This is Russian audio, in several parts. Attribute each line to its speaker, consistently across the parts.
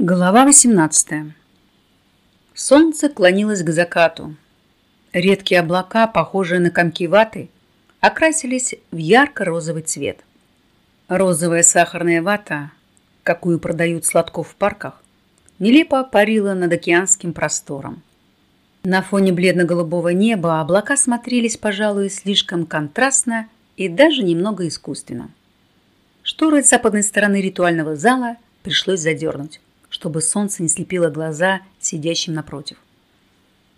Speaker 1: Глава 18. Солнце клонилось к закату. Редкие облака, похожие на комки ваты, окрасились в ярко-розовый цвет. Розовая сахарная вата, какую продают сладков в парках, нелепо парила над океанским простором. На фоне бледно-голубого неба облака смотрелись, пожалуй, слишком контрастно и даже немного искусственно. Шторы с западной стороны ритуального зала пришлось задернуть чтобы солнце не слепило глаза сидящим напротив.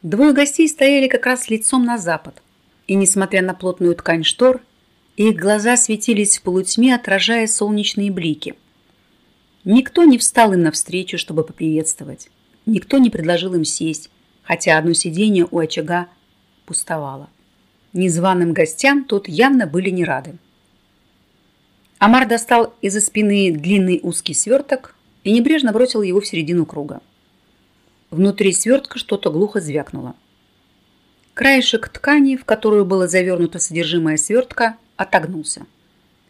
Speaker 1: Двое гостей стояли как раз лицом на запад, и, несмотря на плотную ткань штор, их глаза светились в полутьме, отражая солнечные блики. Никто не встал им навстречу, чтобы поприветствовать. Никто не предложил им сесть, хотя одно сиденье у очага пустовало. Незваным гостям тут явно были не рады. Амар достал из-за спины длинный узкий сверток, и небрежно бросил его в середину круга. Внутри свертка что-то глухо звякнуло. Краешек ткани, в которую было завернуто содержимое свертка, отогнулся.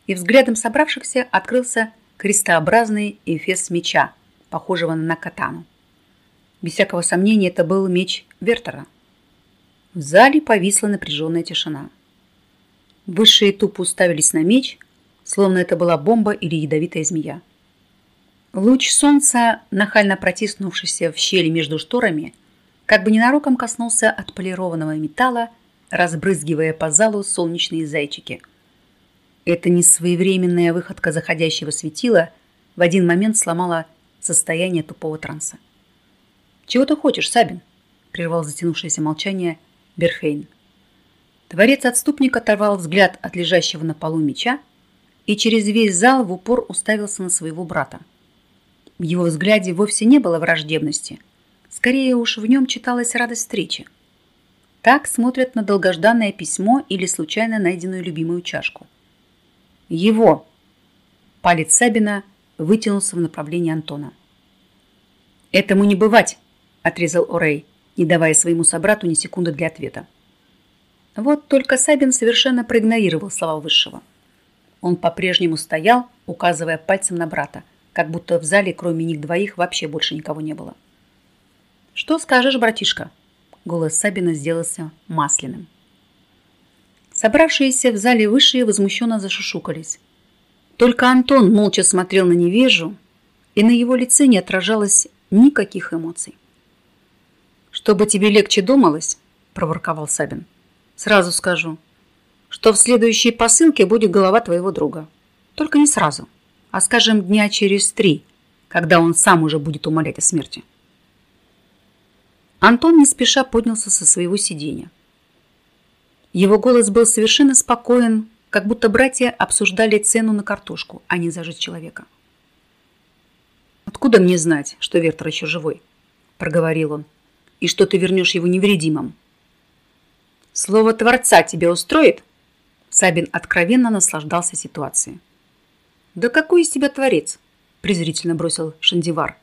Speaker 1: И взглядом собравшихся открылся крестообразный эфес меча, похожего на катану. Без всякого сомнения, это был меч Вертера. В зале повисла напряженная тишина. Высшие тупо уставились на меч, словно это была бомба или ядовитая змея. Луч солнца, нахально протиснувшийся в щели между шторами, как бы ненароком коснулся отполированного металла, разбрызгивая по залу солнечные зайчики. Эта несвоевременная выходка заходящего светила в один момент сломала состояние тупого транса. «Чего ты хочешь, Сабин?» – прервал затянувшееся молчание Берхейн. Творец-отступник оторвал взгляд от лежащего на полу меча и через весь зал в упор уставился на своего брата. В его взгляде вовсе не было враждебности. Скорее уж в нем читалась радость встречи. Так смотрят на долгожданное письмо или случайно найденную любимую чашку. Его! Палец Сабина вытянулся в направлении Антона. «Этому не бывать!» – отрезал Орей, не давая своему собрату ни секунды для ответа. Вот только Сабин совершенно проигнорировал слова Высшего. Он по-прежнему стоял, указывая пальцем на брата, как будто в зале кроме них двоих вообще больше никого не было. «Что скажешь, братишка?» Голос Сабина сделался масляным. Собравшиеся в зале высшие возмущенно зашушукались. Только Антон молча смотрел на невежу, и на его лице не отражалось никаких эмоций. «Чтобы тебе легче думалось», – проворковал Сабин, – «сразу скажу, что в следующей посылке будет голова твоего друга. Только не сразу» а, скажем, дня через три, когда он сам уже будет умолять о смерти. Антон не спеша поднялся со своего сиденья. Его голос был совершенно спокоен, как будто братья обсуждали цену на картошку, а не за жизнь человека. «Откуда мне знать, что Вертер еще живой?» – проговорил он. «И что ты вернешь его невредимым?» «Слово Творца тебя устроит?» Сабин откровенно наслаждался ситуацией. «Да какой из тебя творец?» – презрительно бросил Шандивар.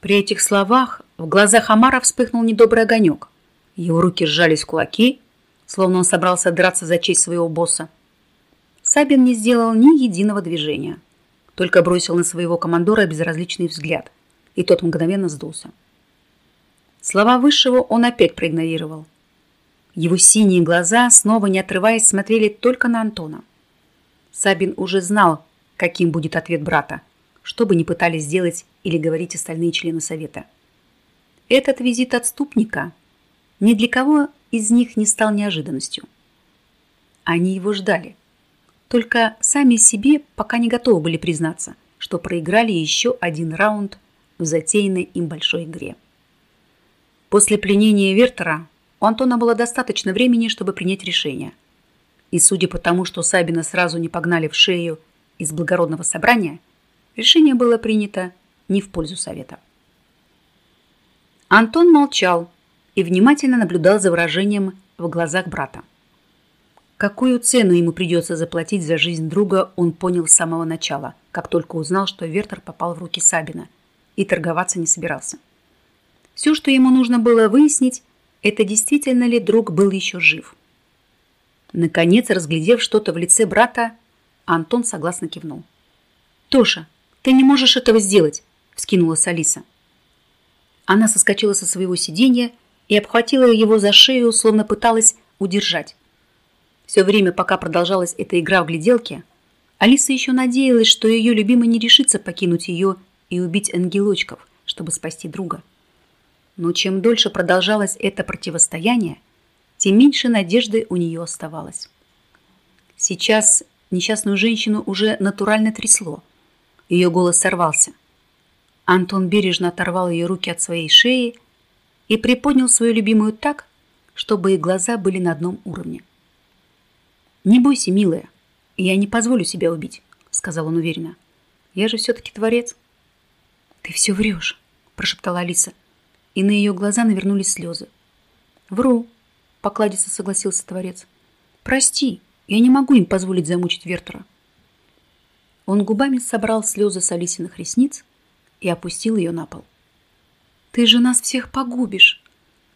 Speaker 1: При этих словах в глазах Амара вспыхнул недобрый огонек. Его руки сжались в кулаки, словно он собрался драться за честь своего босса. Сабин не сделал ни единого движения, только бросил на своего командора безразличный взгляд, и тот мгновенно сдулся. Слова Высшего он опять проигнорировал. Его синие глаза, снова не отрываясь, смотрели только на Антона. Сабин уже знал, каким будет ответ брата, что бы ни пытались сделать или говорить остальные члены совета. Этот визит отступника ни для кого из них не стал неожиданностью. Они его ждали. Только сами себе пока не готовы были признаться, что проиграли еще один раунд в затеянной им большой игре. После пленения Вертера у Антона было достаточно времени, чтобы принять решение. И судя по тому, что Сабина сразу не погнали в шею из благородного собрания, решение было принято не в пользу совета. Антон молчал и внимательно наблюдал за выражением в глазах брата. Какую цену ему придется заплатить за жизнь друга, он понял с самого начала, как только узнал, что Вертер попал в руки Сабина и торговаться не собирался. Все, что ему нужно было выяснить, это действительно ли друг был еще жив. Наконец, разглядев что-то в лице брата, Антон согласно кивнул. «Тоша, ты не можешь этого сделать!» – вскинулась Алиса. Она соскочила со своего сиденья и обхватила его за шею, словно пыталась удержать. Все время, пока продолжалась эта игра в гляделке, Алиса еще надеялась, что ее любимый не решится покинуть ее и убить ангелочков, чтобы спасти друга. Но чем дольше продолжалось это противостояние, тем меньше надежды у нее оставалось. Сейчас несчастную женщину уже натурально трясло. Ее голос сорвался. Антон бережно оторвал ее руки от своей шеи и приподнял свою любимую так, чтобы их глаза были на одном уровне. «Не бойся, милая, я не позволю себя убить», — сказал он уверенно. «Я же все-таки творец». «Ты все врешь», — прошептала Алиса, и на ее глаза навернулись слезы. «Вру», — покладисто согласился творец. «Прости, я не могу им позволить замучить Вертера». Он губами собрал слезы с Алисиных ресниц и опустил ее на пол. «Ты же нас всех погубишь!»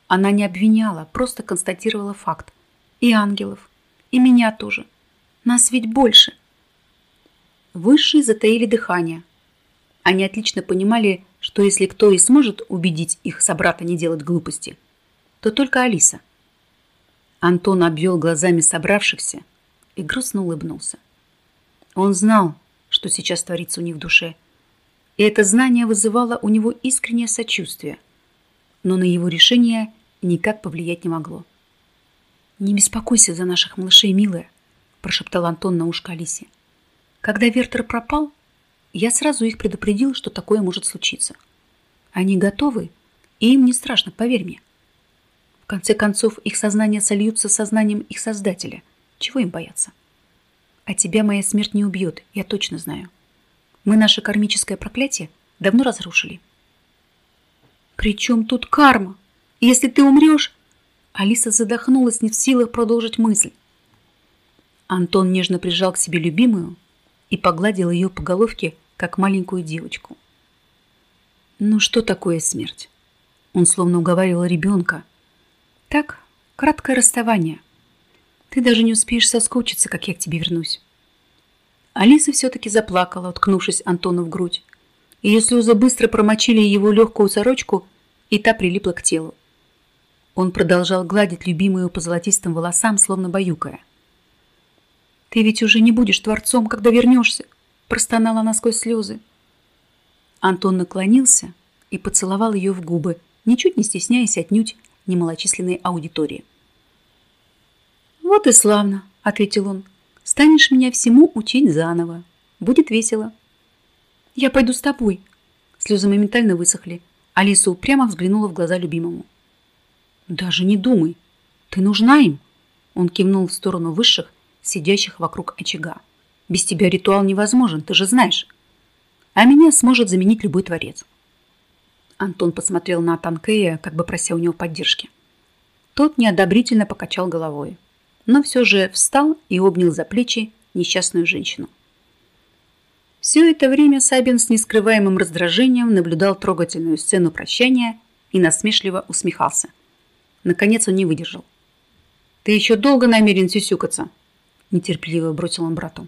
Speaker 1: Она не обвиняла, просто констатировала факт. «И ангелов, и меня тоже. Нас ведь больше!» Высшие затаили дыхание. Они отлично понимали, что если кто и сможет убедить их собрата не делать глупости, то только Алиса. Антон обвел глазами собравшихся и грустно улыбнулся. Он знал, что сейчас творится у них в душе – и это знание вызывало у него искреннее сочувствие, но на его решение никак повлиять не могло. «Не беспокойся за наших малышей, милая», – прошептал Антон на ушко Алисе. «Когда Вертер пропал, я сразу их предупредил, что такое может случиться. Они готовы, и им не страшно, поверь мне. В конце концов, их сознание сольются с сознанием их Создателя. Чего им бояться? А тебя моя смерть не убьет, я точно знаю. Мы наше кармическое проклятие давно разрушили. «При чем тут карма? Если ты умрешь...» Алиса задохнулась, не в силах продолжить мысль. Антон нежно прижал к себе любимую и погладил ее по головке, как маленькую девочку. «Ну что такое смерть?» Он словно уговаривал ребенка. «Так, краткое расставание. Ты даже не успеешь соскучиться, как я к тебе вернусь. Алиса все-таки заплакала, уткнувшись Антону в грудь. Ее слезы быстро промочили его легкую сорочку, и та прилипла к телу. Он продолжал гладить любимую по золотистым волосам, словно баюкая. «Ты ведь уже не будешь творцом, когда вернешься!» простонала она сквозь слезы. Антон наклонился и поцеловал ее в губы, ничуть не стесняясь отнюдь немалочисленной аудитории. «Вот и славно», — ответил он. Станешь меня всему учить заново. Будет весело. Я пойду с тобой. Слезы моментально высохли. Алиса упрямо взглянула в глаза любимому. Даже не думай. Ты нужна им. Он кивнул в сторону высших, сидящих вокруг очага. Без тебя ритуал невозможен, ты же знаешь. А меня сможет заменить любой творец. Антон посмотрел на Танкея, как бы прося у него поддержки. Тот неодобрительно покачал головой но все же встал и обнял за плечи несчастную женщину. Все это время Сабин с нескрываемым раздражением наблюдал трогательную сцену прощания и насмешливо усмехался. Наконец он не выдержал. «Ты еще долго намерен сюсюкаться?» нетерпеливо бросил он брату.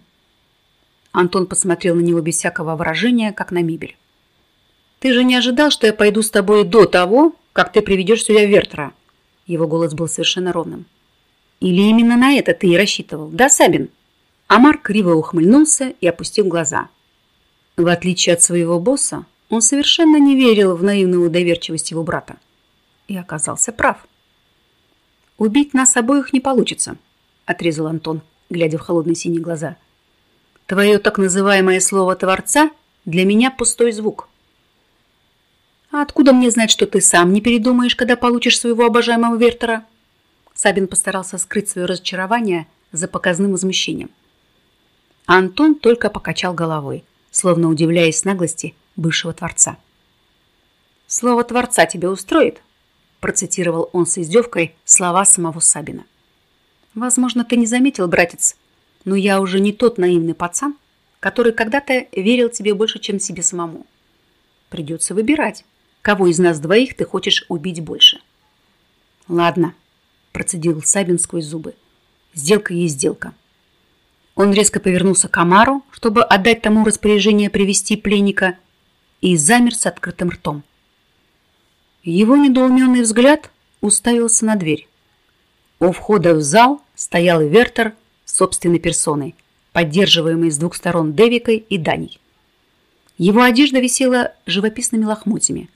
Speaker 1: Антон посмотрел на него без всякого выражения, как на мебель. «Ты же не ожидал, что я пойду с тобой до того, как ты приведешь сюда Вертера?» Его голос был совершенно ровным. Или именно на это ты и рассчитывал, да, Сабин? Амар криво ухмыльнулся и опустил глаза. В отличие от своего босса, он совершенно не верил в наивную доверчивость его брата. И оказался прав. «Убить нас обоих не получится», – отрезал Антон, глядя в холодные синие глаза. «Твое так называемое слово «творца» для меня пустой звук». «А откуда мне знать, что ты сам не передумаешь, когда получишь своего обожаемого Вертера?» Сабин постарался скрыть свое разочарование за показным возмущением. Антон только покачал головой, словно удивляясь наглости бывшего творца. «Слово творца тебя устроит?» процитировал он с издевкой слова самого Сабина. «Возможно, ты не заметил, братец, но я уже не тот наивный пацан, который когда-то верил тебе больше, чем себе самому. Придется выбирать, кого из нас двоих ты хочешь убить больше». «Ладно», процедил Сабин сквозь зубы. Сделка есть сделка. Он резко повернулся к Амару, чтобы отдать тому распоряжение привести пленника, и замер с открытым ртом. Его недоуменный взгляд уставился на дверь. У входа в зал стоял Вертер собственной персоной, поддерживаемый с двух сторон Девикой и Даней. Его одежда висела живописными лохмотьями,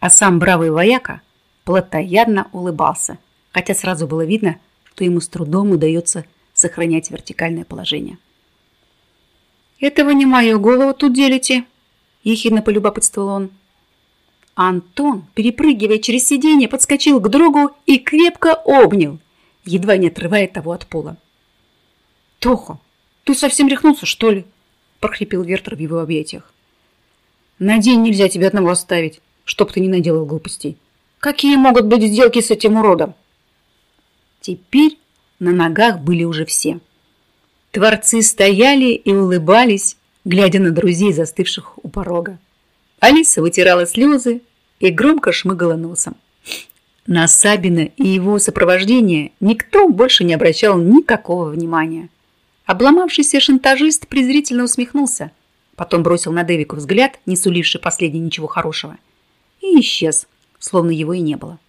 Speaker 1: а сам бравый вояка плотоядно улыбался, хотя сразу было видно, что ему с трудом удается сохранять вертикальное положение. «Это вы не мою голову тут делите?» – ехидно полюбопытствовал он. Антон, перепрыгивая через сиденье, подскочил к другу и крепко обнял, едва не отрывая того от пола. «Тоха, ты совсем рехнулся, что ли?» – прохрипел Вертер в его объятиях. «На день нельзя тебя одного оставить, чтоб ты не наделал глупостей. Какие могут быть сделки с этим уродом?» Теперь на ногах были уже все. Творцы стояли и улыбались, глядя на друзей, застывших у порога. Алиса вытирала слезы и громко шмыгала носом. На Сабина и его сопровождение никто больше не обращал никакого внимания. Обломавшийся шантажист презрительно усмехнулся, потом бросил на Дэвику взгляд, не суливший последний ничего хорошего, и исчез, словно его и не было.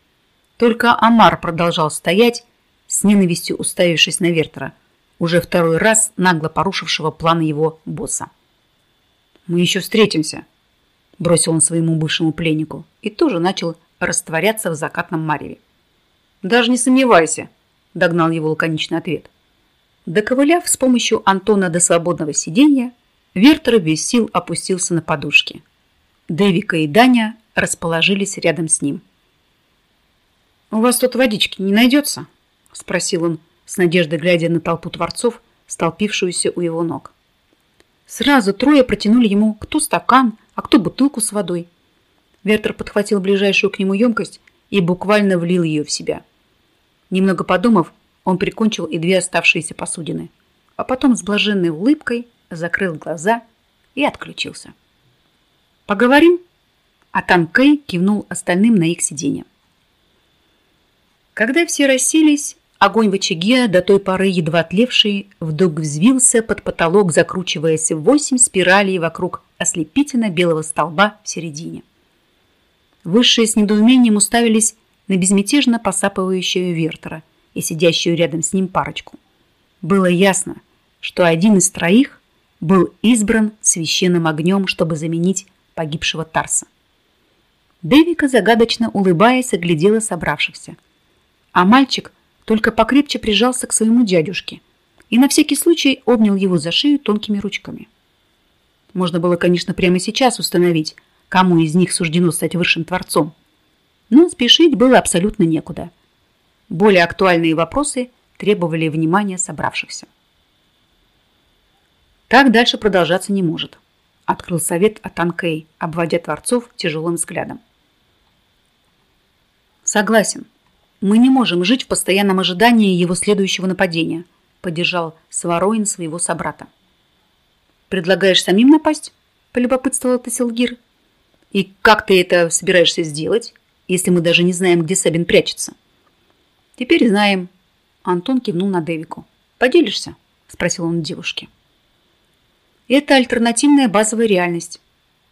Speaker 1: Только Амар продолжал стоять, с ненавистью уставившись на Вертера, уже второй раз нагло порушившего планы его босса. «Мы еще встретимся», – бросил он своему бывшему пленнику и тоже начал растворяться в закатном мареве. «Даже не сомневайся», – догнал его лаконичный ответ. Доковыляв с помощью Антона до свободного сиденья, Вертер без сил опустился на подушки. Дэвика и Даня расположились рядом с ним. «У вас тут водички не найдется?» – спросил он, с надеждой глядя на толпу творцов, столпившуюся у его ног. Сразу трое протянули ему кто стакан, а кто бутылку с водой. Вертер подхватил ближайшую к нему емкость и буквально влил ее в себя. Немного подумав, он прикончил и две оставшиеся посудины, а потом с блаженной улыбкой закрыл глаза и отключился. «Поговорим?» А Танкей кивнул остальным на их сиденье. Когда все расселись, огонь в очаге, до той поры едва тлевший, вдруг взвился под потолок, закручиваясь в восемь спиралей вокруг ослепительно-белого столба в середине. Высшие с недоумением уставились на безмятежно посапывающую Вертера и сидящую рядом с ним парочку. Было ясно, что один из троих был избран священным огнем, чтобы заменить погибшего Тарса. Дэвика, загадочно улыбаясь, оглядела собравшихся. А мальчик только покрепче прижался к своему дядюшке и на всякий случай обнял его за шею тонкими ручками. Можно было, конечно, прямо сейчас установить, кому из них суждено стать высшим творцом. Но спешить было абсолютно некуда. Более актуальные вопросы требовали внимания собравшихся. Так дальше продолжаться не может, открыл совет Атанкей, обводя творцов тяжелым взглядом. Согласен. Мы не можем жить в постоянном ожидании его следующего нападения, поддержал Свароин своего собрата. Предлагаешь самим напасть? Полюбопытствовал Тасилгир. И как ты это собираешься сделать, если мы даже не знаем, где Сабин прячется? Теперь знаем. Антон кивнул на Девику. Поделишься? Спросил он девушки. Это альтернативная базовая реальность.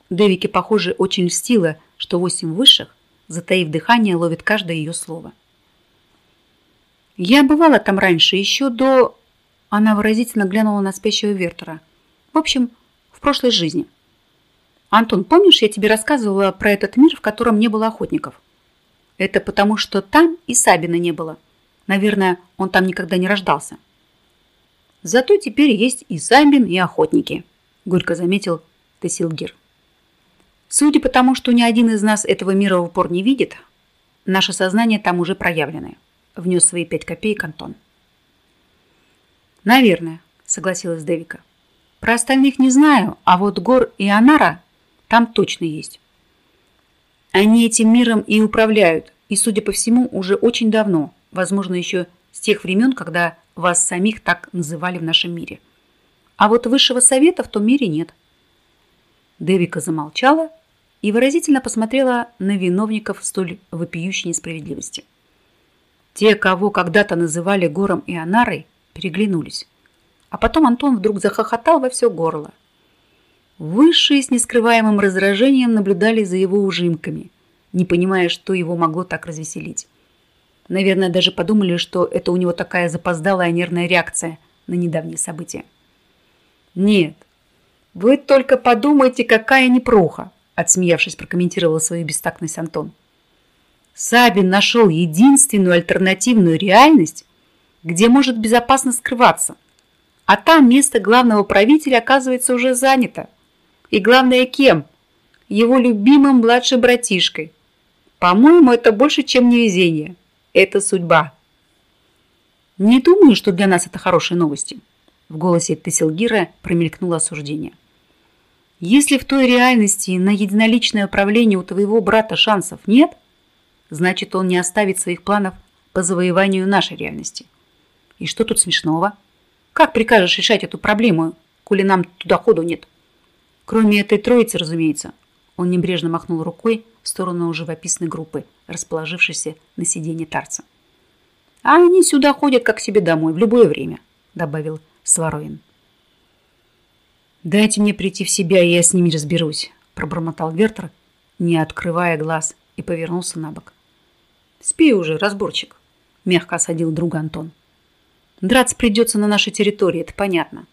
Speaker 1: Девике, похоже, очень льстило, что восемь высших затаив дыхание, ловит каждое ее слово. Я бывала там раньше, еще до... Она выразительно глянула на спящего Вертера. В общем, в прошлой жизни. Антон, помнишь, я тебе рассказывала про этот мир, в котором не было охотников? Это потому, что там и Сабина не было. Наверное, он там никогда не рождался. Зато теперь есть и Сабин, и охотники, горько заметил Тесилгир. Судя по тому, что ни один из нас этого мира в упор не видит, наше сознание там уже проявленное. Внес свои пять копеек Антон. Наверное, согласилась Девика. Про остальных не знаю, а вот Гор и Анара там точно есть. Они этим миром и управляют, и, судя по всему, уже очень давно, возможно, еще с тех времен, когда вас самих так называли в нашем мире. А вот высшего совета в том мире нет. Девика замолчала и выразительно посмотрела на виновников столь вопиющей несправедливости. Те, кого когда-то называли Гором и Анарой, переглянулись. А потом Антон вдруг захохотал во все горло. Высшие с нескрываемым раздражением наблюдали за его ужимками, не понимая, что его могло так развеселить. Наверное, даже подумали, что это у него такая запоздалая нервная реакция на недавние события. «Нет, вы только подумайте, какая непроха!» отсмеявшись, прокомментировал свою бестактность Антон. Сабин нашел единственную альтернативную реальность, где может безопасно скрываться. А там место главного правителя оказывается уже занято. И главное, кем? Его любимым младшим братишкой. По-моему, это больше, чем невезение. Это судьба. Не думаю, что для нас это хорошие новости. В голосе Тесселгира промелькнуло осуждение. Если в той реальности на единоличное управление у твоего брата шансов нет, значит, он не оставит своих планов по завоеванию нашей реальности. И что тут смешного? Как прикажешь решать эту проблему, коли нам туда ходу нет? Кроме этой троицы, разумеется. Он небрежно махнул рукой в сторону живописной группы, расположившейся на сиденье тарца. «А они сюда ходят, как себе домой, в любое время», — добавил Свароин. «Дайте мне прийти в себя, и я с ними разберусь», — пробормотал Вертер, не открывая глаз, и повернулся на бок. «Спи уже, разборчик», — мягко осадил друга Антон. «Драться придется на нашей территории, это понятно.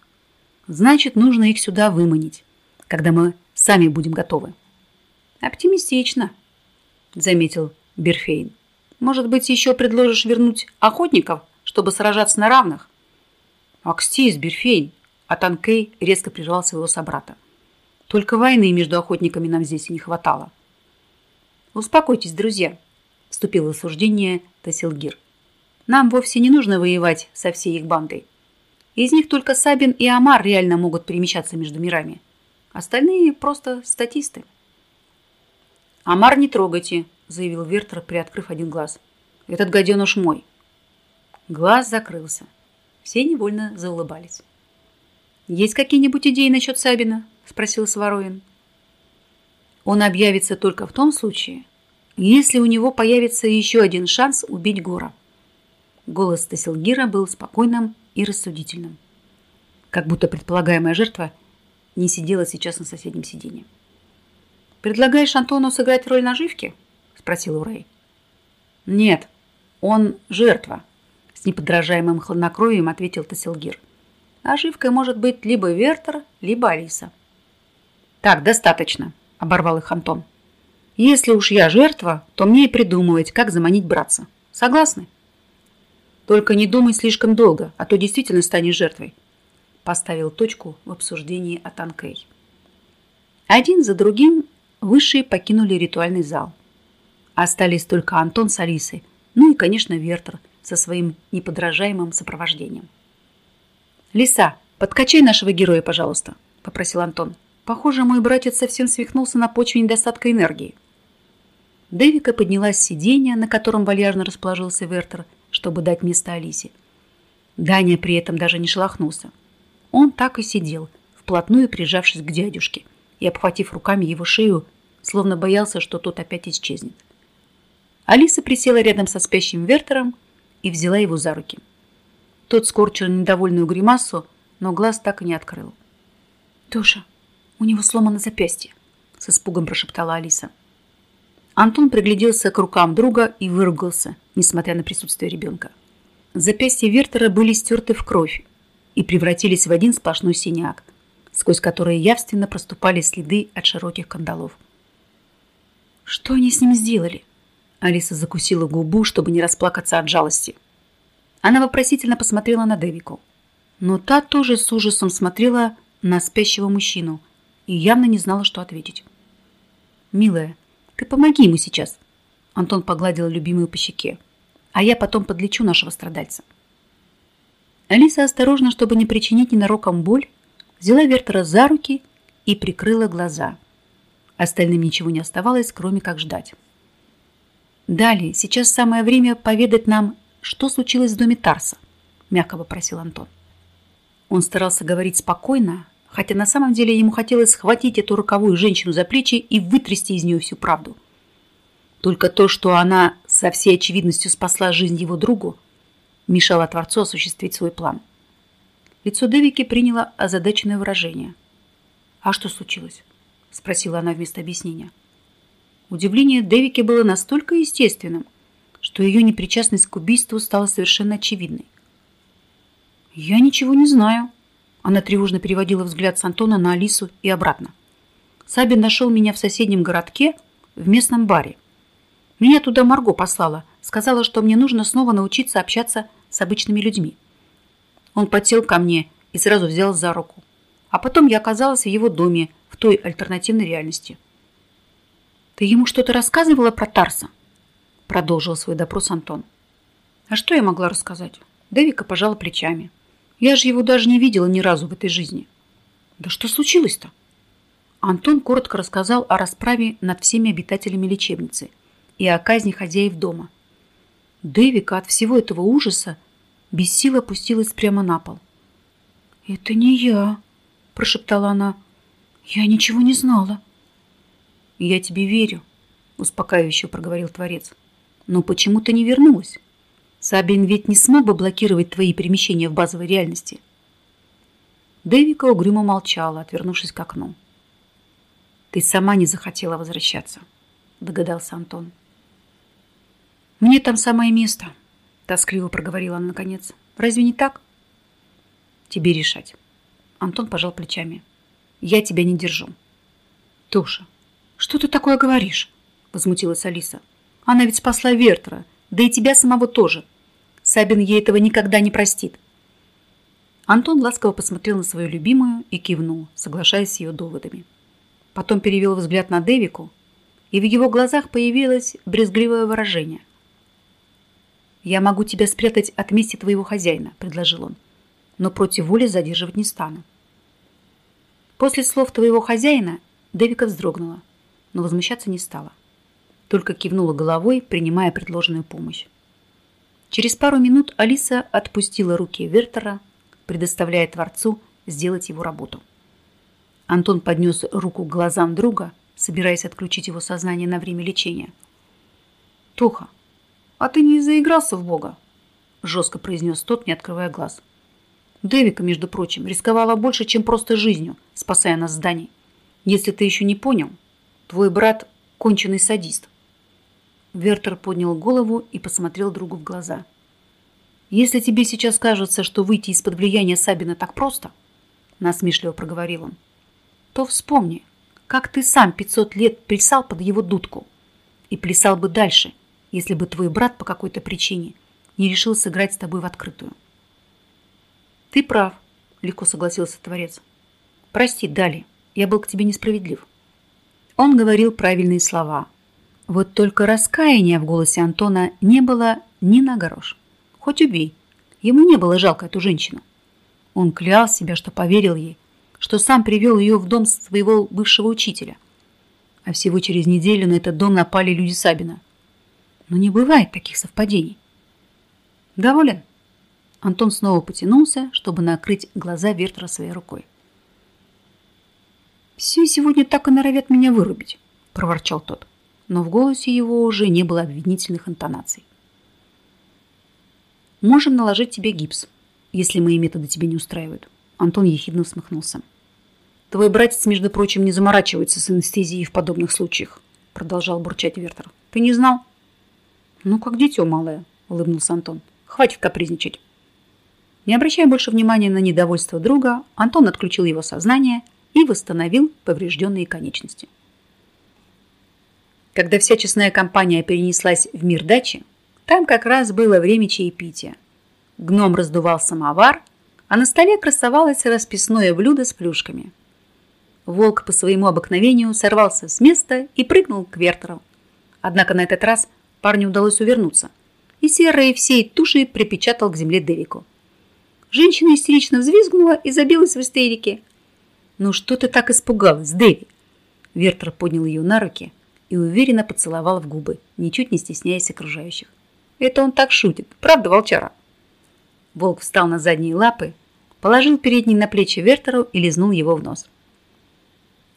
Speaker 1: Значит, нужно их сюда выманить, когда мы сами будем готовы». «Оптимистично», — заметил Берфейн. «Может быть, еще предложишь вернуть охотников, чтобы сражаться на равных?» «Акстис, Берфейн», — а Танкей резко прервал своего собрата. «Только войны между охотниками нам здесь и не хватало». «Успокойтесь, друзья», – вступил в осуждение Тасилгир. «Нам вовсе не нужно воевать со всей их бандой. Из них только Сабин и Амар реально могут перемещаться между мирами. Остальные просто статисты». «Амар не трогайте», – заявил Вертер, приоткрыв один глаз. «Этот гаденыш мой». Глаз закрылся. Все невольно заулыбались. «Есть какие-нибудь идеи насчет Сабина?» – спросил Свароин. «Он объявится только в том случае, если у него появится еще один шанс убить Гора. Голос Тасилгира был спокойным и рассудительным. Как будто предполагаемая жертва не сидела сейчас на соседнем сиденье. «Предлагаешь Антону сыграть роль наживки?» – спросил Урей. «Нет, он жертва», – с неподражаемым хладнокровием ответил Тасилгир. «Оживкой может быть либо Вертер, либо Алиса». «Так, достаточно», – оборвал их Антон. Если уж я жертва, то мне и придумывать, как заманить братца. Согласны? Только не думай слишком долго, а то действительно станешь жертвой. Поставил точку в обсуждении Атанкей. Один за другим высшие покинули ритуальный зал. Остались только Антон с Алисой, ну и, конечно, Вертер со своим неподражаемым сопровождением. «Лиса, подкачай нашего героя, пожалуйста», – попросил Антон. «Похоже, мой братец совсем свихнулся на почве недостатка энергии». Дэвика поднялась с сиденья, на котором вальяжно расположился Вертер, чтобы дать место Алисе. Даня при этом даже не шелохнулся. Он так и сидел, вплотную прижавшись к дядюшке и обхватив руками его шею, словно боялся, что тот опять исчезнет. Алиса присела рядом со спящим Вертером и взяла его за руки. Тот скорчил недовольную гримасу, но глаз так и не открыл. «Тоша, у него сломано запястье», — с испугом прошептала Алиса. Антон пригляделся к рукам друга и выругался, несмотря на присутствие ребенка. Запястья Вертера были стерты в кровь и превратились в один сплошной синяк, сквозь который явственно проступали следы от широких кандалов. «Что они с ним сделали?» Алиса закусила губу, чтобы не расплакаться от жалости. Она вопросительно посмотрела на Дэвику. Но та тоже с ужасом смотрела на спящего мужчину и явно не знала, что ответить. «Милая, ты помоги ему сейчас. Антон погладил любимую по щеке. А я потом подлечу нашего страдальца. Алиса осторожно, чтобы не причинить ненароком боль, взяла Вертера за руки и прикрыла глаза. Остальным ничего не оставалось, кроме как ждать. Далее, сейчас самое время поведать нам, что случилось в доме Тарса, мягко попросил Антон. Он старался говорить спокойно, хотя на самом деле ему хотелось схватить эту роковую женщину за плечи и вытрясти из нее всю правду. Только то, что она со всей очевидностью спасла жизнь его другу, мешало Творцу осуществить свой план. Лицо Девики приняло озадаченное выражение. «А что случилось?» – спросила она вместо объяснения. Удивление Дэвики было настолько естественным, что ее непричастность к убийству стала совершенно очевидной. «Я ничего не знаю», – она тревожно переводила взгляд с Антона на Алису и обратно. «Сабин нашел меня в соседнем городке в местном баре. Меня туда Марго послала, сказала, что мне нужно снова научиться общаться с обычными людьми. Он подсел ко мне и сразу взял за руку. А потом я оказалась в его доме в той альтернативной реальности. «Ты ему что-то рассказывала про Тарса?» Продолжил свой допрос Антон. «А что я могла рассказать?» Дэвика пожала плечами. «Я же его даже не видела ни разу в этой жизни». «Да что случилось-то?» Антон коротко рассказал о расправе над всеми обитателями лечебницы и о казни хозяев дома. Дэвика от всего этого ужаса без сил опустилась прямо на пол. «Это не я», – прошептала она. «Я ничего не знала». «Я тебе верю», – успокаивающе проговорил Творец. «Но почему ты не вернулась? Сабин ведь не смог бы блокировать твои перемещения в базовой реальности». Дэвика угрюмо молчала, отвернувшись к окну. «Ты сама не захотела возвращаться», – догадался Антон. «Мне там самое место», – тоскливо проговорила она наконец. «Разве не так?» Тебе решать. Антон пожал плечами. Я тебя не держу. Тоша, что ты такое говоришь? Возмутилась Алиса. Она ведь спасла Вертера, да и тебя самого тоже. Сабин ей этого никогда не простит. Антон ласково посмотрел на свою любимую и кивнул, соглашаясь с ее доводами. Потом перевел взгляд на Девику, и в его глазах появилось брезгливое выражение. «Я могу тебя спрятать от мести твоего хозяина», – предложил он но против воли задерживать не стану. После слов твоего хозяина Дэвика вздрогнула, но возмущаться не стала. Только кивнула головой, принимая предложенную помощь. Через пару минут Алиса отпустила руки Вертера, предоставляя Творцу сделать его работу. Антон поднес руку к глазам друга, собираясь отключить его сознание на время лечения. «Тоха, а ты не заигрался в Бога?» жестко произнес тот, не открывая глаз. Дэвика, между прочим, рисковала больше, чем просто жизнью, спасая нас с Даней. Если ты еще не понял, твой брат – конченый садист. Вертер поднял голову и посмотрел другу в глаза. «Если тебе сейчас кажется, что выйти из-под влияния Сабина так просто, – насмешливо проговорил он, – то вспомни, как ты сам 500 лет плясал под его дудку и плясал бы дальше, если бы твой брат по какой-то причине не решил сыграть с тобой в открытую. Ты прав, легко согласился Творец. Прости, Дали, я был к тебе несправедлив. Он говорил правильные слова. Вот только раскаяния в голосе Антона не было ни на грош. Хоть убей. Ему не было жалко эту женщину. Он клял себя, что поверил ей, что сам привел ее в дом своего бывшего учителя. А всего через неделю на этот дом напали люди Сабина. Но не бывает таких совпадений. Доволен? Антон снова потянулся, чтобы накрыть глаза Вертера своей рукой. «Все сегодня так и норовят меня вырубить», – проворчал тот. Но в голосе его уже не было обвинительных интонаций. «Можем наложить тебе гипс, если мои методы тебя не устраивают». Антон ехидно усмехнулся. «Твой братец, между прочим, не заморачивается с анестезией в подобных случаях», – продолжал бурчать Вертер. «Ты не знал?» «Ну, как дитё малое», – улыбнулся Антон. «Хватит капризничать». Не обращая больше внимания на недовольство друга, Антон отключил его сознание и восстановил поврежденные конечности. Когда вся честная компания перенеслась в мир дачи, там как раз было время чаепития. Гном раздувал самовар, а на столе красовалось расписное блюдо с плюшками. Волк по своему обыкновению сорвался с места и прыгнул к Вертеру. Однако на этот раз парню удалось увернуться, и серый всей тушей припечатал к земле Девику. Женщина истерично взвизгнула и забилась в истерике. «Ну что ты так испугалась, Дэви?» Вертер поднял ее на руки и уверенно поцеловал в губы, ничуть не стесняясь окружающих. «Это он так шутит, правда, волчара?» Волк встал на задние лапы, положил передний на плечи Вертеру и лизнул его в нос.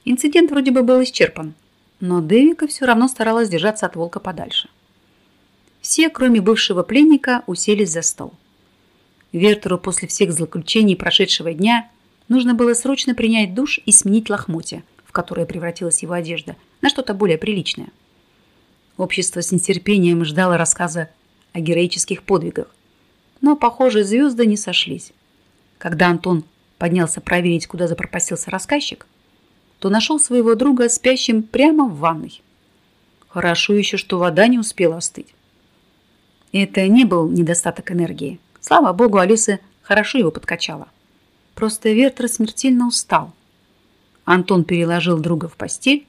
Speaker 1: Инцидент вроде бы был исчерпан, но Дэвика все равно старалась держаться от волка подальше. Все, кроме бывшего пленника, уселись за стол. Вертеру после всех злоключений прошедшего дня Нужно было срочно принять душ и сменить лохмотья, в которое превратилась его одежда, на что-то более приличное. Общество с нетерпением ждало рассказа о героических подвигах. Но, похоже, звезды не сошлись. Когда Антон поднялся проверить, куда запропастился рассказчик, то нашел своего друга спящим прямо в ванной. Хорошо еще, что вода не успела остыть. Это не был недостаток энергии. Слава богу, Алиса хорошо его подкачала. Просто Вертер смертельно устал. Антон переложил друга в постель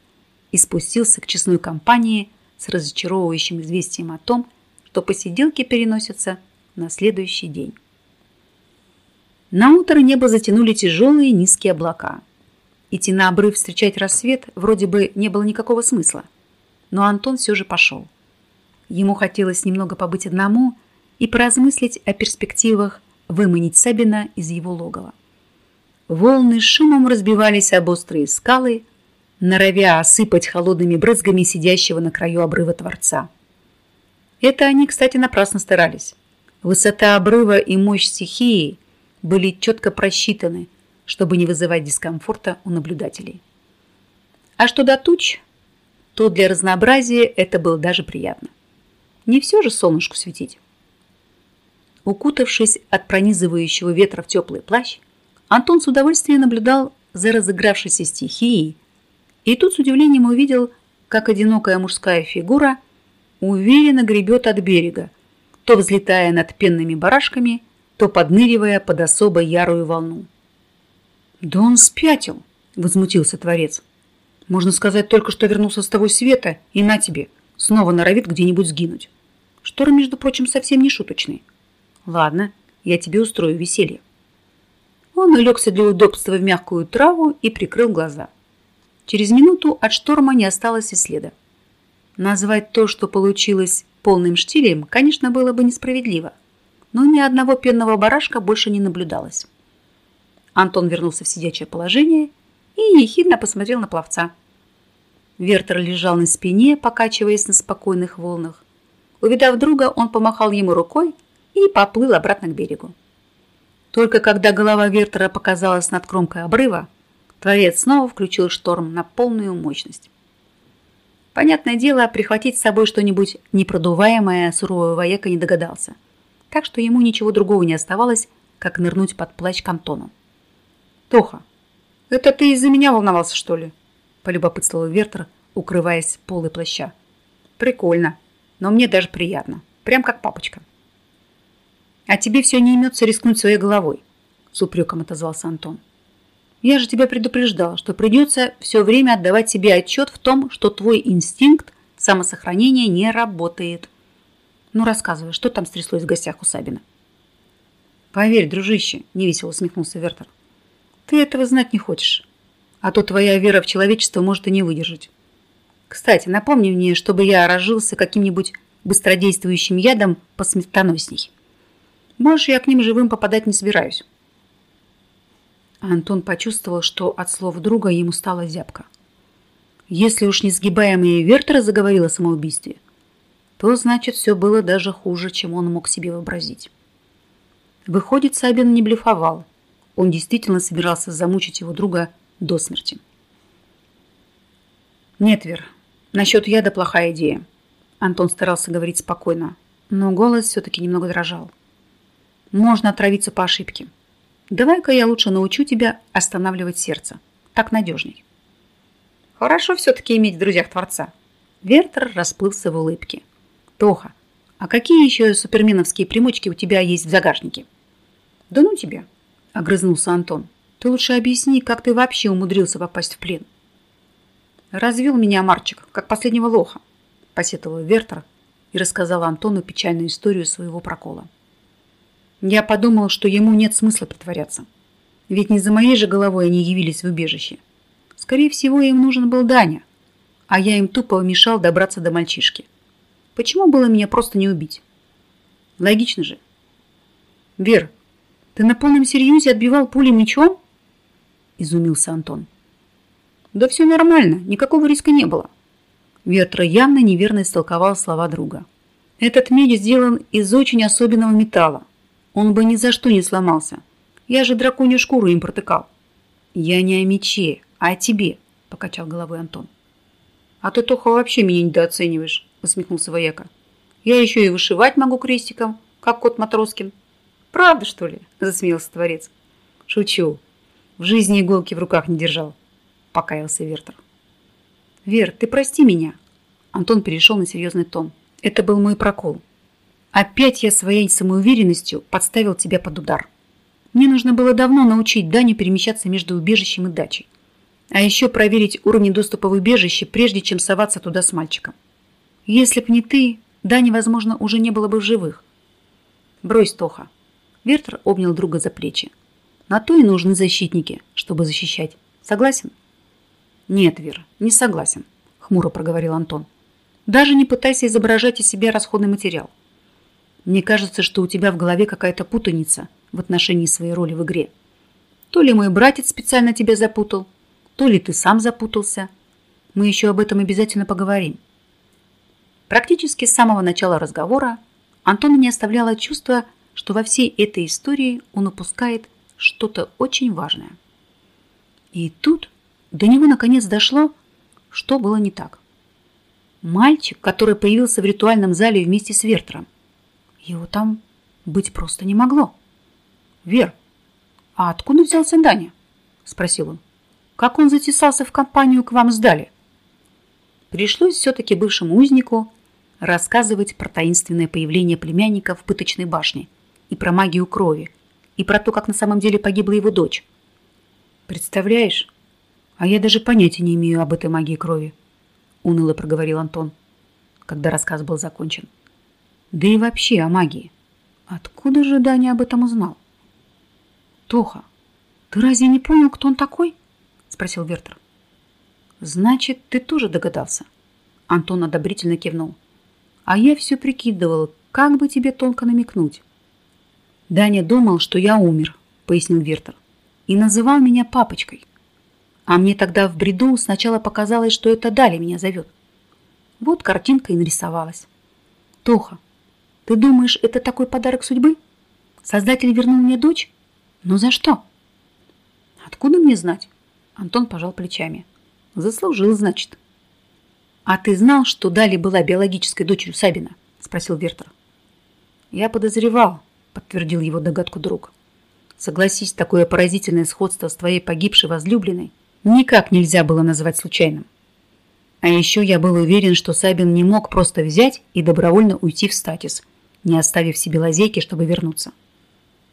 Speaker 1: и спустился к честной компании с разочаровывающим известием о том, что посиделки переносятся на следующий день. На утро небо затянули тяжелые низкие облака. Идти на обрыв встречать рассвет вроде бы не было никакого смысла. Но Антон все же пошел. Ему хотелось немного побыть одному и поразмыслить о перспективах выманить Сабина из его логова. Волны шумом разбивались об острые скалы, норовя осыпать холодными брызгами сидящего на краю обрыва Творца. Это они, кстати, напрасно старались. Высота обрыва и мощь стихии были четко просчитаны, чтобы не вызывать дискомфорта у наблюдателей. А что до туч, то для разнообразия это было даже приятно. Не все же солнышку светить. Укутавшись от пронизывающего ветра в теплый плащ, Антон с удовольствием наблюдал за разыгравшейся стихией и тут с удивлением увидел, как одинокая мужская фигура уверенно гребет от берега, то взлетая над пенными барашками, то подныривая под особо ярую волну. «Да он спятил!» – возмутился Творец. «Можно сказать только, что вернулся с того света, и на тебе – Снова норовит где-нибудь сгинуть. Шторы, между прочим, совсем не шуточные. Ладно, я тебе устрою веселье. Он улегся для удобства в мягкую траву и прикрыл глаза. Через минуту от шторма не осталось и следа. Назвать то, что получилось полным штилем, конечно, было бы несправедливо, но ни одного пенного барашка больше не наблюдалось. Антон вернулся в сидячее положение и ехидно посмотрел на пловца – Вертер лежал на спине, покачиваясь на спокойных волнах. Увидав друга, он помахал ему рукой и поплыл обратно к берегу. Только когда голова Вертера показалась над кромкой обрыва, Творец снова включил шторм на полную мощность. Понятное дело, прихватить с собой что-нибудь непродуваемое сурового вояка не догадался, так что ему ничего другого не оставалось, как нырнуть под плащ к Антону. «Тоха, это ты из-за меня волновался, что ли?» полюбопытствовал Вертер, укрываясь полой плаща. Прикольно, но мне даже приятно. Прям как папочка. А тебе все не имется рискнуть своей головой, с упреком отозвался Антон. Я же тебя предупреждал, что придется все время отдавать себе отчет в том, что твой инстинкт самосохранения не работает. Ну, рассказывай, что там стряслось в гостях у Сабина? Поверь, дружище, невесело усмехнулся Вертер. Ты этого знать не хочешь а то твоя вера в человечество может и не выдержать. Кстати, напомни мне, чтобы я разжился каким-нибудь быстродействующим ядом посмертоносней. Можешь, я к ним живым попадать не собираюсь. Антон почувствовал, что от слов друга ему стало зябко. Если уж несгибаемый Вертер заговорил о самоубийстве, то значит все было даже хуже, чем он мог себе вообразить. Выходит, Сабин не блефовал. Он действительно собирался замучить его друга до смерти. Нет, Вер, насчет яда плохая идея. Антон старался говорить спокойно, но голос все-таки немного дрожал. Можно отравиться по ошибке. Давай-ка я лучше научу тебя останавливать сердце. Так надежней. Хорошо все-таки иметь в друзьях Творца. Вертер расплылся в улыбке. Тоха, а какие еще суперменовские примочки у тебя есть в загашнике? Да ну тебя, огрызнулся Антон. Ты лучше объясни, как ты вообще умудрился попасть в плен. Развел меня Марчик, как последнего лоха, посетовал Вертер и рассказал Антону печальную историю своего прокола. Я подумал, что ему нет смысла притворяться. Ведь не за моей же головой они явились в убежище. Скорее всего, им нужен был Даня, а я им тупо мешал добраться до мальчишки. Почему было меня просто не убить? Логично же. Вер, ты на полном серьезе отбивал пули мечом? изумился Антон. Да все нормально, никакого риска не было. Ветра явно неверно истолковал слова друга. Этот меч сделан из очень особенного металла. Он бы ни за что не сломался. Я же драконью шкуру им протыкал. Я не о мече, а о тебе, покачал головой Антон. А ты, Тоха, вообще меня недооцениваешь, усмехнулся вояка. Я еще и вышивать могу крестиком, как кот Матроскин. Правда, что ли? Засмеялся творец. Шучу. В жизни иголки в руках не держал, покаялся Вертер. Вер, ты прости меня. Антон перешел на серьезный тон. Это был мой прокол. Опять я своей самоуверенностью подставил тебя под удар. Мне нужно было давно научить Даню перемещаться между убежищем и дачей. А еще проверить уровни доступа в убежище, прежде чем соваться туда с мальчиком. Если б не ты, Дани, возможно, уже не было бы в живых. Брось, Тоха. Вертер обнял друга за плечи. На то и нужны защитники, чтобы защищать. Согласен? Нет, Вер, не согласен, хмуро проговорил Антон. Даже не пытайся изображать из себя расходный материал. Мне кажется, что у тебя в голове какая-то путаница в отношении своей роли в игре. То ли мой братец специально тебя запутал, то ли ты сам запутался. Мы еще об этом обязательно поговорим. Практически с самого начала разговора Антона не оставляло чувство, что во всей этой истории он упускает что-то очень важное. И тут до него наконец дошло, что было не так. Мальчик, который появился в ритуальном зале вместе с Вертером, его там быть просто не могло. «Вер, а откуда взялся Даня?» – спросил он. «Как он затесался в компанию к вам сдали?» Пришлось все-таки бывшему узнику рассказывать про таинственное появление племянника в пыточной башне и про магию крови, и про то, как на самом деле погибла его дочь. «Представляешь, а я даже понятия не имею об этой магии крови», уныло проговорил Антон, когда рассказ был закончен. Да и вообще о магии. Откуда же Даня об этом узнал? Тоха, ты разве не понял, кто он такой? Спросил Вертер. Значит, ты тоже догадался. Антон одобрительно кивнул. А я все прикидывал, как бы тебе тонко намекнуть. Даня думал, что я умер, пояснил Вертер, и называл меня папочкой. А мне тогда в бреду сначала показалось, что это Дали меня зовет. Вот картинка и нарисовалась. Тоха, ты думаешь, это такой подарок судьбы? Создатель вернул мне дочь? Но за что? Откуда мне знать? Антон пожал плечами. Заслужил, значит. А ты знал, что Дали была биологической дочерью Сабина? Спросил Вертер. Я подозревал, подтвердил его догадку друг. Согласись, такое поразительное сходство с твоей погибшей возлюбленной никак нельзя было назвать случайным. А еще я был уверен, что Сабин не мог просто взять и добровольно уйти в статис, не оставив себе лазейки, чтобы вернуться.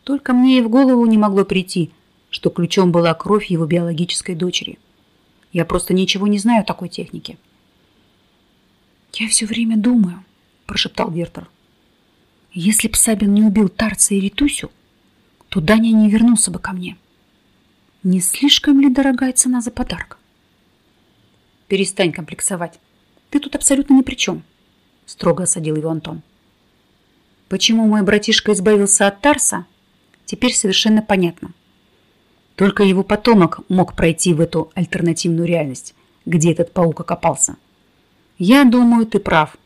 Speaker 1: Только мне и в голову не могло прийти, что ключом была кровь его биологической дочери. Я просто ничего не знаю о такой технике. «Я все время думаю», – прошептал Вертер. «Если б Сабин не убил Тарца и Ритусю, то Даня не вернулся бы ко мне. Не слишком ли дорогая цена за подарок?» Перестань комплексовать. Ты тут абсолютно ни при чем, строго осадил его Антон. Почему мой братишка избавился от Тарса, теперь совершенно понятно. Только его потомок мог пройти в эту альтернативную реальность, где этот паук окопался. Я думаю, ты прав.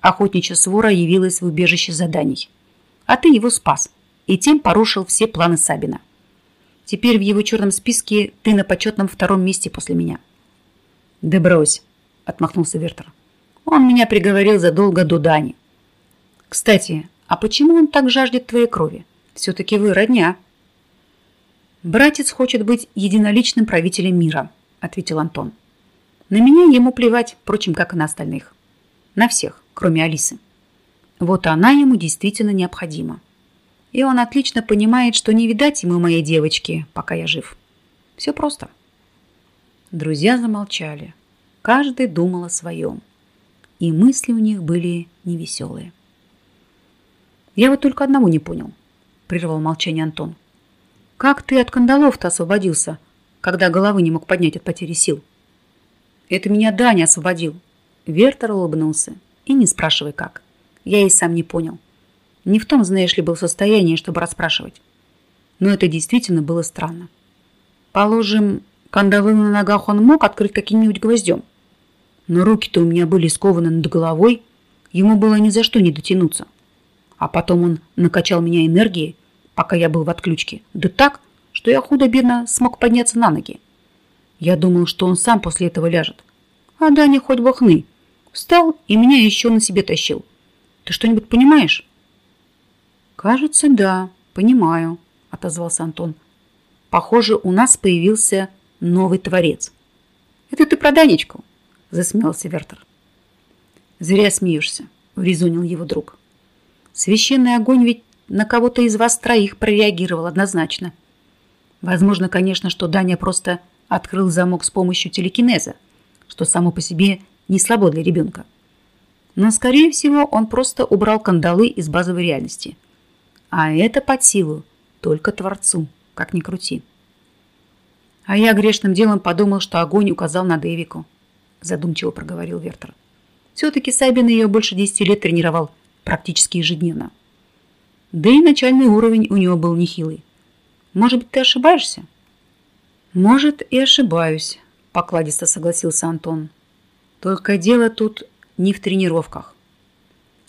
Speaker 1: Охотничья свора явилась в убежище заданий. А ты его спас и тем порушил все планы Сабина. Теперь в его черном списке ты на почетном втором месте после меня. «Да брось», — отмахнулся Вертер. «Он меня приговорил задолго до Дани. Кстати, а почему он так жаждет твоей крови? Все-таки вы родня». «Братец хочет быть единоличным правителем мира», — ответил Антон. «На меня ему плевать, впрочем, как и на остальных. На всех, кроме Алисы. Вот она ему действительно необходима. И он отлично понимает, что не видать ему моей девочки, пока я жив. Все просто». Друзья замолчали. Каждый думал о своем. И мысли у них были невеселые. «Я вот только одного не понял», — прервал молчание Антон. «Как ты от кандалов-то освободился, когда головы не мог поднять от потери сил?» «Это меня Даня освободил». Вертер улыбнулся. «И не спрашивай, как. Я и сам не понял. Не в том, знаешь ли, был состоянии, чтобы расспрашивать. Но это действительно было странно. Положим, Кандалы на ногах он мог открыть каким-нибудь гвоздем. Но руки-то у меня были скованы над головой, ему было ни за что не дотянуться. А потом он накачал меня энергией, пока я был в отключке, да так, что я худо-бедно смог подняться на ноги. Я думал, что он сам после этого ляжет. А Даня хоть бы хны. Встал и меня еще на себе тащил. Ты что-нибудь понимаешь? Кажется, да, понимаю, отозвался Антон. Похоже, у нас появился новый творец. Это ты про Данечку? Засмеялся Вертер. Зря смеешься, урезонил его друг. Священный огонь ведь на кого-то из вас троих прореагировал однозначно. Возможно, конечно, что Даня просто открыл замок с помощью телекинеза, что само по себе не слабо для ребенка. Но, скорее всего, он просто убрал кандалы из базовой реальности. А это под силу только Творцу, как ни крути. А я грешным делом подумал, что огонь указал на Дэвику, задумчиво проговорил Вертер. Все-таки Сабин ее больше десяти лет тренировал практически ежедневно. Да и начальный уровень у него был нехилый. Может быть, ты ошибаешься? Может, и ошибаюсь, покладисто согласился Антон. Только дело тут не в тренировках.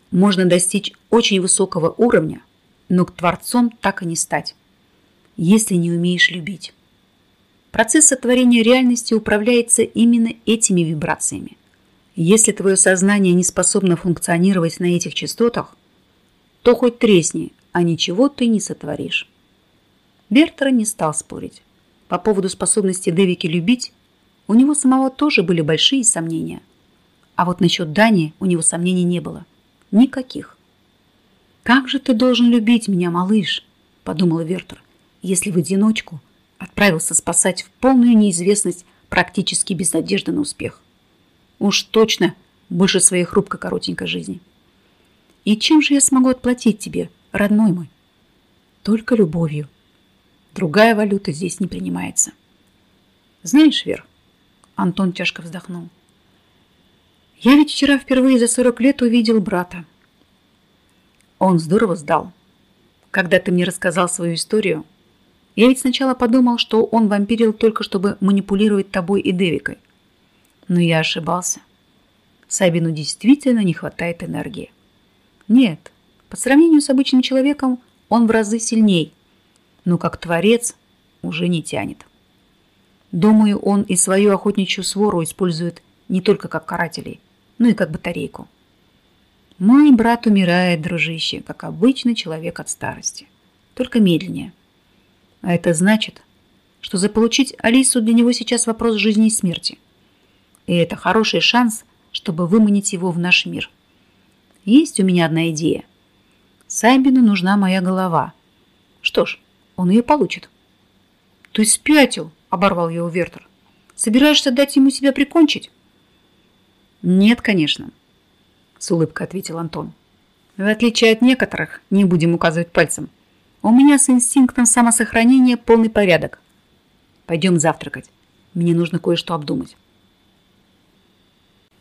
Speaker 1: Можно достичь очень высокого уровня, но к творцом так и не стать, если не умеешь любить. Процесс сотворения реальности управляется именно этими вибрациями. Если твое сознание не способно функционировать на этих частотах, то хоть тресни, а ничего ты не сотворишь. Бертера не стал спорить. По поводу способности Дэвики любить у него самого тоже были большие сомнения. А вот насчет Дани у него сомнений не было. Никаких. «Как же ты должен любить меня, малыш?» – подумала Вертер, если в одиночку отправился спасать в полную неизвестность практически без надежды на успех. Уж точно больше своей хрупкой коротенькой жизни. И чем же я смогу отплатить тебе, родной мой? Только любовью. Другая валюта здесь не принимается. Знаешь, Вер, Антон тяжко вздохнул. Я ведь вчера впервые за 40 лет увидел брата. Он здорово сдал. Когда ты мне рассказал свою историю, я ведь сначала подумал, что он вампирил только чтобы манипулировать тобой и Девикой. Но я ошибался. Сабину действительно не хватает энергии. Нет, по сравнению с обычным человеком он в разы сильней, но как творец уже не тянет. Думаю, он и свою охотничью свору использует не только как карателей, но и как батарейку. Мой брат умирает, дружище, как обычный человек от старости, только медленнее. А это значит, что заполучить Алису для него сейчас вопрос жизни и смерти – и это хороший шанс, чтобы выманить его в наш мир. Есть у меня одна идея. Сайбину нужна моя голова. Что ж, он ее получит. Ты спятил, оборвал его Вертер. Собираешься дать ему себя прикончить? Нет, конечно, с улыбкой ответил Антон. В отличие от некоторых, не будем указывать пальцем, у меня с инстинктом самосохранения полный порядок. Пойдем завтракать. Мне нужно кое-что обдумать.